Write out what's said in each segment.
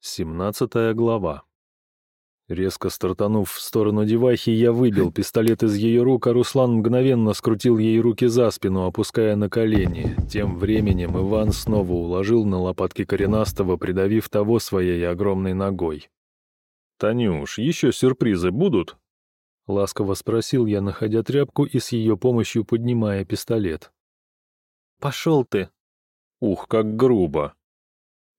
Семнадцатая глава. Резко стартанув в сторону девахи, я выбил пистолет из ее рук, а Руслан мгновенно скрутил ей руки за спину, опуская на колени. Тем временем Иван снова уложил на лопатки коренастого, придавив того своей огромной ногой. «Танюш, еще сюрпризы будут?» Ласково спросил я, находя тряпку и с ее помощью поднимая пистолет. «Пошел ты!» «Ух, как грубо!»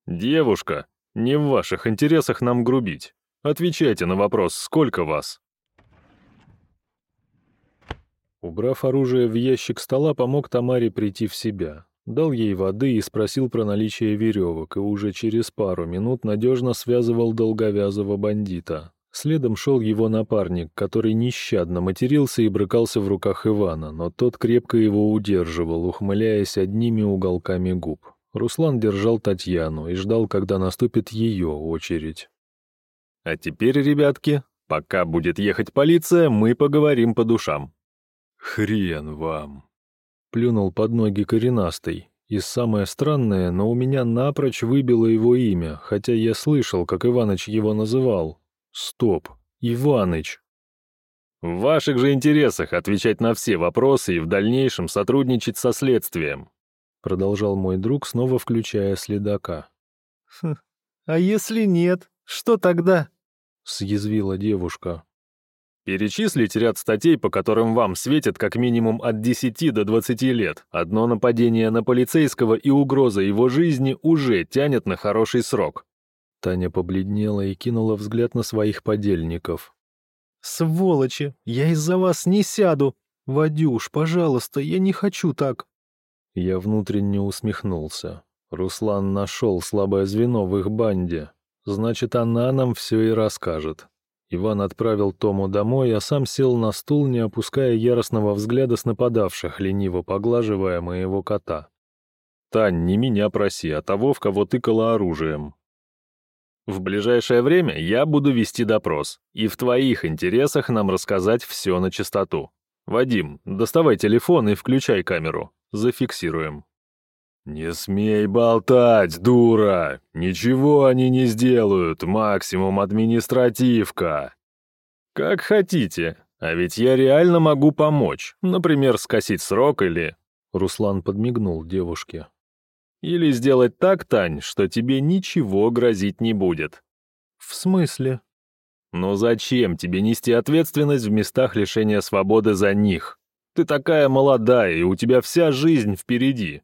«Девушка, не в ваших интересах нам грубить. Отвечайте на вопрос, сколько вас?» Убрав оружие в ящик стола, помог Тамаре прийти в себя. Дал ей воды и спросил про наличие веревок, и уже через пару минут надежно связывал долговязого бандита. Следом шел его напарник, который нещадно матерился и брыкался в руках Ивана, но тот крепко его удерживал, ухмыляясь одними уголками губ. Руслан держал Татьяну и ждал, когда наступит ее очередь. А теперь, ребятки, пока будет ехать полиция, мы поговорим по душам. Хрен вам. Плюнул под ноги коренастый. И самое странное, но у меня напрочь выбило его имя, хотя я слышал, как Иваныч его называл. Стоп, Иваныч. В ваших же интересах отвечать на все вопросы и в дальнейшем сотрудничать со следствием. Продолжал мой друг, снова включая следака. «Хм, «А если нет, что тогда?» — съязвила девушка. «Перечислить ряд статей, по которым вам светит как минимум от 10 до 20 лет. Одно нападение на полицейского и угроза его жизни уже тянет на хороший срок». Таня побледнела и кинула взгляд на своих подельников. «Сволочи! Я из-за вас не сяду! Вадюш, пожалуйста, я не хочу так!» Я внутренне усмехнулся. Руслан нашел слабое звено в их банде. Значит, она нам все и расскажет. Иван отправил Тому домой, а сам сел на стул, не опуская яростного взгляда с нападавших, лениво поглаживая моего кота. «Тань, не меня проси, а того, в кого тыкало оружием. В ближайшее время я буду вести допрос, и в твоих интересах нам рассказать все на чистоту. Вадим, доставай телефон и включай камеру. Зафиксируем. «Не смей болтать, дура! Ничего они не сделают, максимум административка!» «Как хотите, а ведь я реально могу помочь, например, скосить срок или...» Руслан подмигнул девушке. «Или сделать так, Тань, что тебе ничего грозить не будет». «В смысле?» «Ну зачем тебе нести ответственность в местах лишения свободы за них? Ты такая молодая, и у тебя вся жизнь впереди».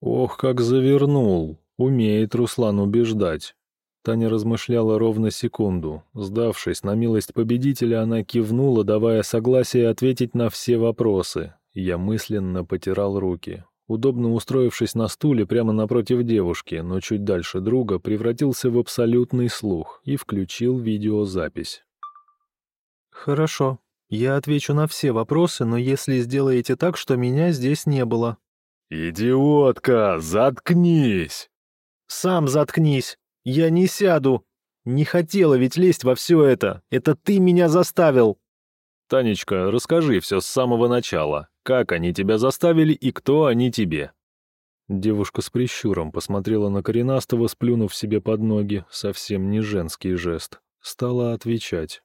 Ох, как завернул. Умеет Руслан убеждать. Таня размышляла ровно секунду. Сдавшись на милость победителя, она кивнула, давая согласие ответить на все вопросы. Я мысленно потирал руки. Удобно устроившись на стуле прямо напротив девушки, но чуть дальше друга, превратился в абсолютный слух и включил видеозапись. «Хорошо», я отвечу на все вопросы, но если сделаете так, что меня здесь не было». «Идиотка, заткнись!» «Сам заткнись! Я не сяду! Не хотела ведь лезть во все это! Это ты меня заставил!» «Танечка, расскажи все с самого начала. Как они тебя заставили и кто они тебе?» Девушка с прищуром посмотрела на коренастого, сплюнув себе под ноги, совсем не женский жест. Стала отвечать.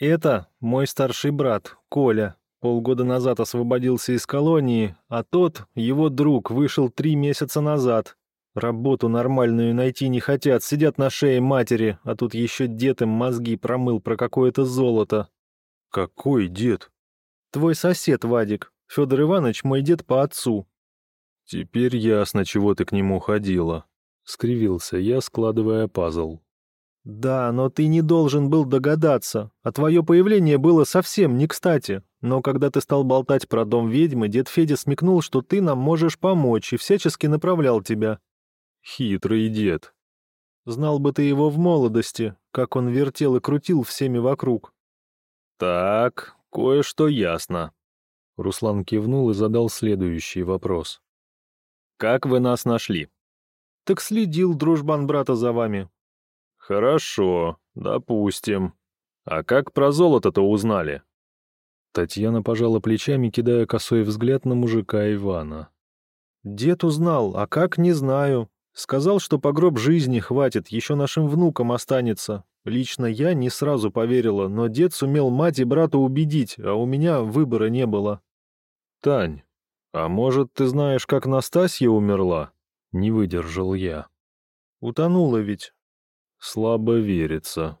Это мой старший брат, Коля. Полгода назад освободился из колонии, а тот, его друг, вышел три месяца назад. Работу нормальную найти не хотят, сидят на шее матери, а тут еще дед им мозги промыл про какое-то золото. Какой дед? Твой сосед, Вадик. Федор Иванович мой дед по отцу. Теперь ясно, чего ты к нему ходила. Скривился я, складывая пазл. «Да, но ты не должен был догадаться, а твое появление было совсем не кстати. Но когда ты стал болтать про дом ведьмы, дед Федя смекнул, что ты нам можешь помочь и всячески направлял тебя». «Хитрый дед». «Знал бы ты его в молодости, как он вертел и крутил всеми вокруг». «Так, кое-что ясно». Руслан кивнул и задал следующий вопрос. «Как вы нас нашли?» «Так следил дружбан брата за вами. «Хорошо, допустим. А как про золото-то узнали?» Татьяна пожала плечами, кидая косой взгляд на мужика Ивана. «Дед узнал, а как, не знаю. Сказал, что по гроб жизни хватит, еще нашим внукам останется. Лично я не сразу поверила, но дед сумел мать и брата убедить, а у меня выбора не было. «Тань, а может, ты знаешь, как Настасья умерла?» Не выдержал я. «Утонула ведь». Слабо верится.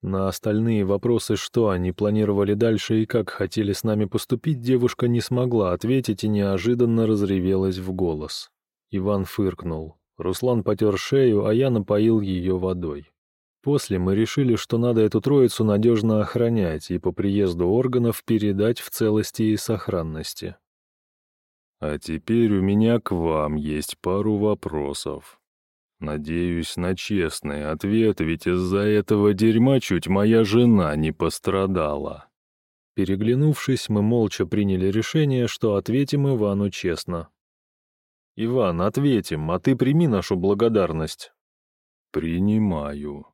На остальные вопросы, что они планировали дальше и как хотели с нами поступить, девушка не смогла ответить и неожиданно разревелась в голос. Иван фыркнул. Руслан потер шею, а я напоил ее водой. После мы решили, что надо эту троицу надежно охранять и по приезду органов передать в целости и сохранности. «А теперь у меня к вам есть пару вопросов. Надеюсь на честный ответ, ведь из-за этого дерьма чуть моя жена не пострадала». Переглянувшись, мы молча приняли решение, что ответим Ивану честно. «Иван, ответим, а ты прими нашу благодарность». «Принимаю.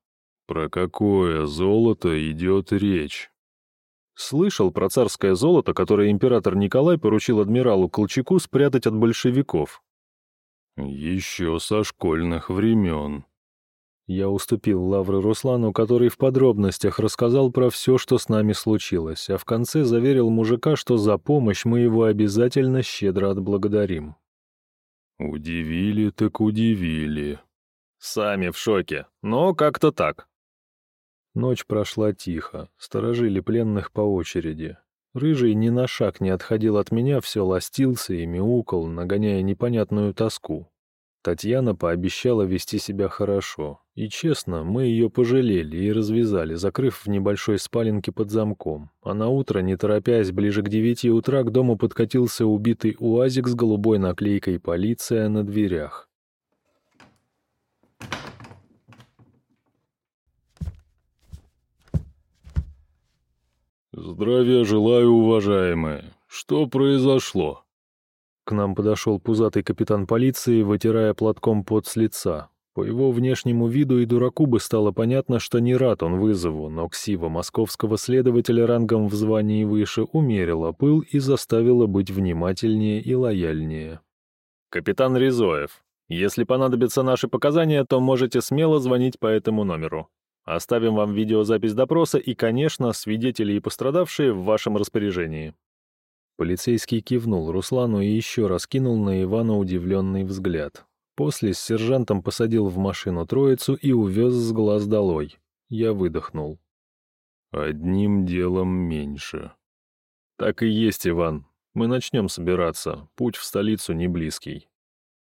Про какое золото идет речь?» Слышал про царское золото, которое император Николай поручил адмиралу Колчаку спрятать от большевиков. «Еще со школьных времен». Я уступил лавры Руслану, который в подробностях рассказал про все, что с нами случилось, а в конце заверил мужика, что за помощь мы его обязательно щедро отблагодарим. «Удивили так удивили». «Сами в шоке, но как-то так». Ночь прошла тихо, сторожили пленных по очереди. Рыжий ни на шаг не отходил от меня, все ластился и мяукал, нагоняя непонятную тоску. Татьяна пообещала вести себя хорошо. И честно, мы ее пожалели и развязали, закрыв в небольшой спаленке под замком. А на утро, не торопясь, ближе к девяти утра к дому подкатился убитый УАЗик с голубой наклейкой «Полиция» на дверях. «Здравия желаю, уважаемые. Что произошло?» К нам подошел пузатый капитан полиции, вытирая платком пот с лица. По его внешнему виду и дураку бы стало понятно, что не рад он вызову, но ксива московского следователя рангом в звании выше умерила пыл и заставила быть внимательнее и лояльнее. «Капитан Ризоев, если понадобятся наши показания, то можете смело звонить по этому номеру. Оставим вам видеозапись допроса и, конечно, свидетели и пострадавшие в вашем распоряжении». Полицейский кивнул Руслану и еще раз кинул на Ивана удивленный взгляд. После с сержантом посадил в машину троицу и увез с глаз долой. Я выдохнул. «Одним делом меньше». «Так и есть, Иван. Мы начнем собираться. Путь в столицу не близкий».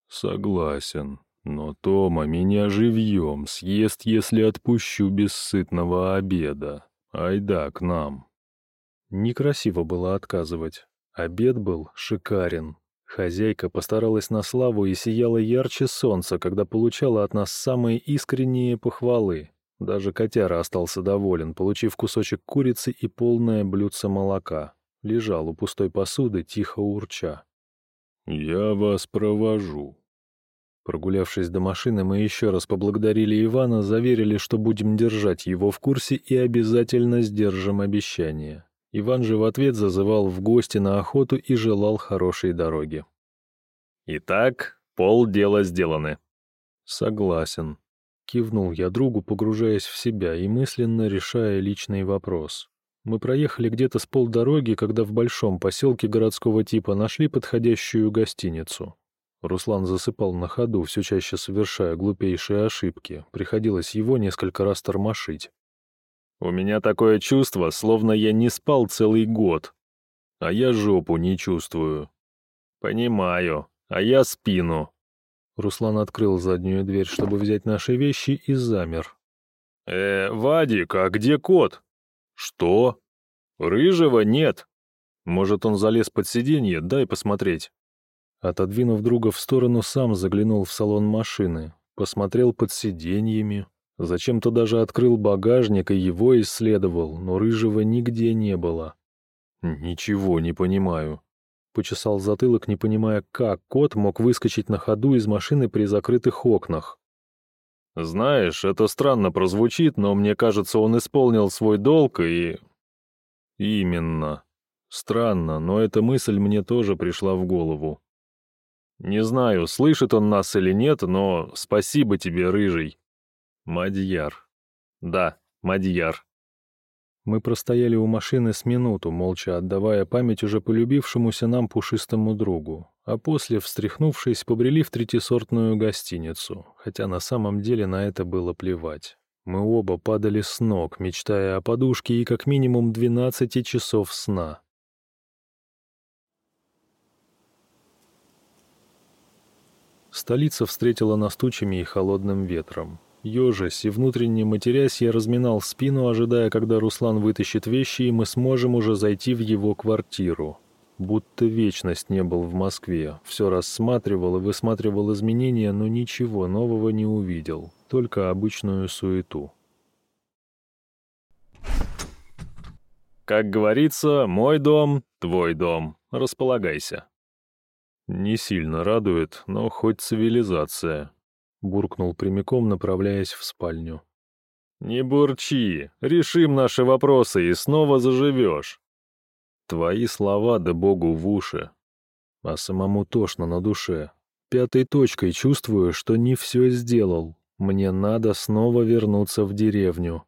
«Согласен. Но Тома меня живьем съест, если отпущу без сытного обеда. Айда к нам». Некрасиво было отказывать. Обед был шикарен. Хозяйка постаралась на славу и сияла ярче солнца, когда получала от нас самые искренние похвалы. Даже котяра остался доволен, получив кусочек курицы и полное блюдце молока. Лежал у пустой посуды, тихо урча. «Я вас провожу». Прогулявшись до машины, мы еще раз поблагодарили Ивана, заверили, что будем держать его в курсе и обязательно сдержим обещание. Иван же в ответ зазывал в гости на охоту и желал хорошей дороги. «Итак, полдела сделаны». «Согласен», — кивнул я другу, погружаясь в себя и мысленно решая личный вопрос. Мы проехали где-то с полдороги, когда в большом поселке городского типа нашли подходящую гостиницу. Руслан засыпал на ходу, все чаще совершая глупейшие ошибки. Приходилось его несколько раз тормошить. У меня такое чувство, словно я не спал целый год. А я жопу не чувствую. Понимаю. А я спину. Руслан открыл заднюю дверь, чтобы взять наши вещи, и замер. «Э, Вадик, а где кот?» «Что?» «Рыжего нет. Может, он залез под сиденье, дай посмотреть». Отодвинув друга в сторону, сам заглянул в салон машины, посмотрел под сиденьями, Зачем-то даже открыл багажник и его исследовал, но рыжего нигде не было. «Ничего не понимаю», — почесал затылок, не понимая, как кот мог выскочить на ходу из машины при закрытых окнах. «Знаешь, это странно прозвучит, но мне кажется, он исполнил свой долг и...» «Именно. Странно, но эта мысль мне тоже пришла в голову. Не знаю, слышит он нас или нет, но спасибо тебе, рыжий. Мадьяр. Да, Мадьяр. Мы простояли у машины с минуту, молча отдавая память уже полюбившемуся нам пушистому другу, а после, встряхнувшись, побрели в третисортную гостиницу, хотя на самом деле на это было плевать. Мы оба падали с ног, мечтая о подушке и как минимум 12 часов сна. Столица встретила нас тучами и холодным ветром. Ежась и внутренне матерясь, я разминал спину, ожидая, когда Руслан вытащит вещи, и мы сможем уже зайти в его квартиру. Будто вечность не был в Москве. Все рассматривал и высматривал изменения, но ничего нового не увидел. Только обычную суету. «Как говорится, мой дом — твой дом. Располагайся». Не сильно радует, но хоть цивилизация буркнул прямиком, направляясь в спальню. «Не бурчи, решим наши вопросы и снова заживешь». Твои слова да богу в уши. А самому тошно на душе. Пятой точкой чувствую, что не все сделал. Мне надо снова вернуться в деревню.